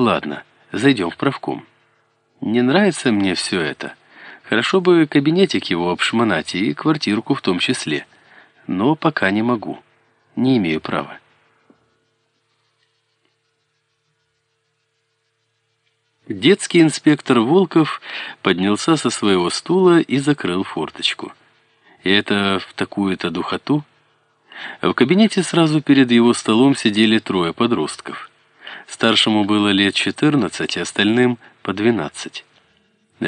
Ладно, зайдем в правком. Не нравится мне все это. Хорошо бы кабинетик его обшмонать и квартирку в том числе. Но пока не могу. Не имею права. Детский инспектор Волков поднялся со своего стула и закрыл форточку. И это в такую-то духоту. В кабинете сразу перед его столом сидели трое подростков. Старшему было лет 14, а остальным по 12.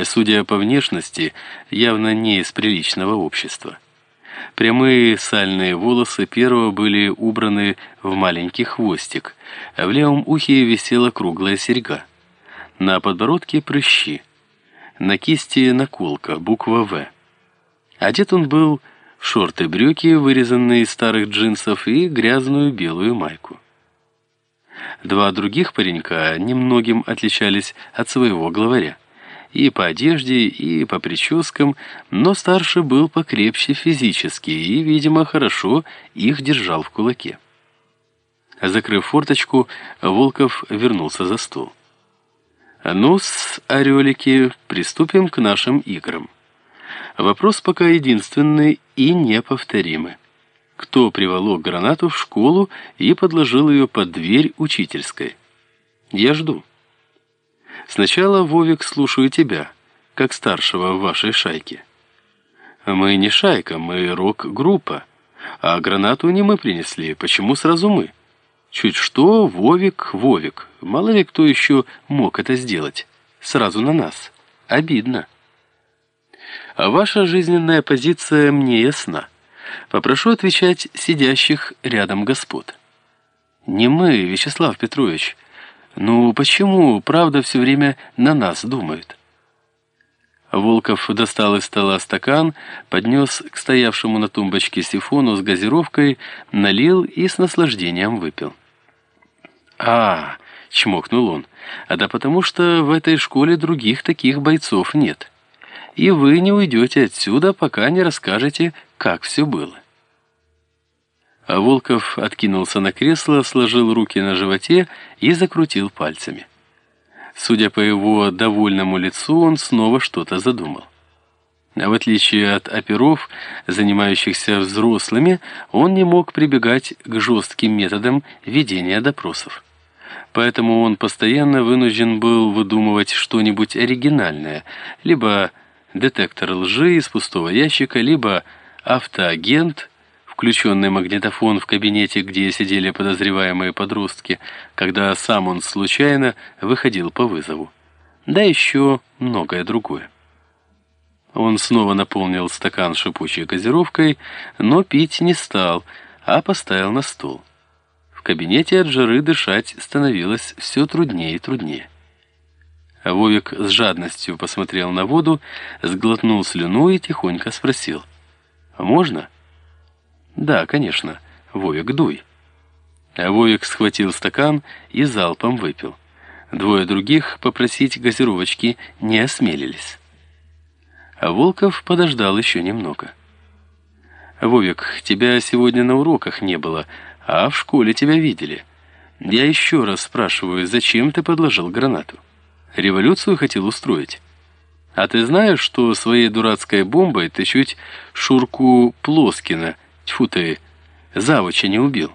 Судя по внешности, явно не из приличного общества. Прямые сальные волосы первого были убраны в маленький хвостик, а в левом ухе висела круглая серьга. На подбородке прыщи. На кисти наколка, буква «В». Одет он был в шорты-брюки, вырезанные из старых джинсов, и грязную белую майку. Два других паренька немногим отличались от своего главаря. И по одежде, и по прическам, но старший был покрепче физически и, видимо, хорошо их держал в кулаке. Закрыв форточку, Волков вернулся за стол. ну с орелики, приступим к нашим играм. Вопрос пока единственный и неповторимый. Кто приволок гранату в школу и подложил ее под дверь учительской? Я жду. Сначала, Вовик, слушаю тебя, как старшего в вашей шайке. Мы не шайка, мы рок-группа. А гранату не мы принесли, почему сразу мы? Чуть что, Вовик, Вовик. Мало ли кто еще мог это сделать. Сразу на нас. Обидно. А ваша жизненная позиция мне ясна. Попрошу отвечать сидящих рядом господ. Не мы, Вячеслав Петрович. Ну почему, правда, все время на нас думают? Волков достал из стола стакан, поднес к стоявшему на тумбочке сифону с газировкой, налил и с наслаждением выпил. «А, — чмокнул он, — а да потому что в этой школе других таких бойцов нет» и вы не уйдете отсюда, пока не расскажете, как все было. А Волков откинулся на кресло, сложил руки на животе и закрутил пальцами. Судя по его довольному лицу, он снова что-то задумал. А в отличие от оперов, занимающихся взрослыми, он не мог прибегать к жестким методам ведения допросов. Поэтому он постоянно вынужден был выдумывать что-нибудь оригинальное, либо детектор лжи из пустого ящика, либо автоагент, включенный магнитофон в кабинете, где сидели подозреваемые подростки, когда сам он случайно выходил по вызову. Да еще многое другое. Он снова наполнил стакан шипучей газировкой, но пить не стал, а поставил на стол. В кабинете от жары дышать становилось все труднее и труднее. Вовик с жадностью посмотрел на воду, сглотнул слюну и тихонько спросил. «Можно?» «Да, конечно. Вовик, дуй». Вовик схватил стакан и залпом выпил. Двое других попросить газировочки не осмелились. А Волков подождал еще немного. «Вовик, тебя сегодня на уроках не было, а в школе тебя видели. Я еще раз спрашиваю, зачем ты подложил гранату?» Революцию хотел устроить. А ты знаешь, что своей дурацкой бомбой ты чуть Шурку Плоскина, тьфу ты, завуча не убил?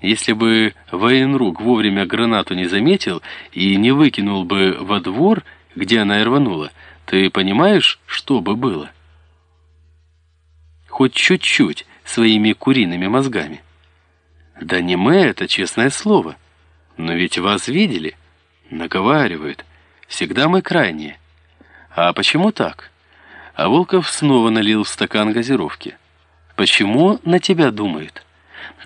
Если бы военрук вовремя гранату не заметил и не выкинул бы во двор, где она и рванула, ты понимаешь, что бы было? Хоть чуть-чуть своими куриными мозгами. Да не мы это, честное слово. Но ведь вас видели. Наговаривают. Всегда мы крайние. А почему так? А Волков снова налил в стакан газировки. Почему на тебя думают?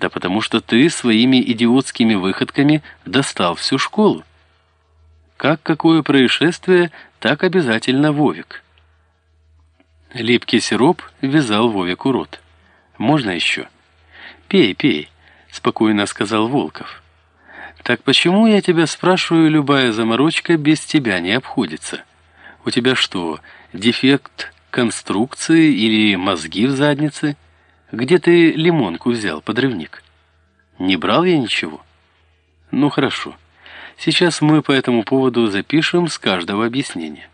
Да потому что ты своими идиотскими выходками достал всю школу. Как какое происшествие, так обязательно Вовик. Липкий сироп вязал Вовику рот. «Можно еще?» «Пей, пей», — спокойно сказал Волков. Так почему, я тебя спрашиваю, любая заморочка без тебя не обходится? У тебя что, дефект конструкции или мозги в заднице? Где ты лимонку взял, подрывник? Не брал я ничего? Ну хорошо. Сейчас мы по этому поводу запишем с каждого объяснения.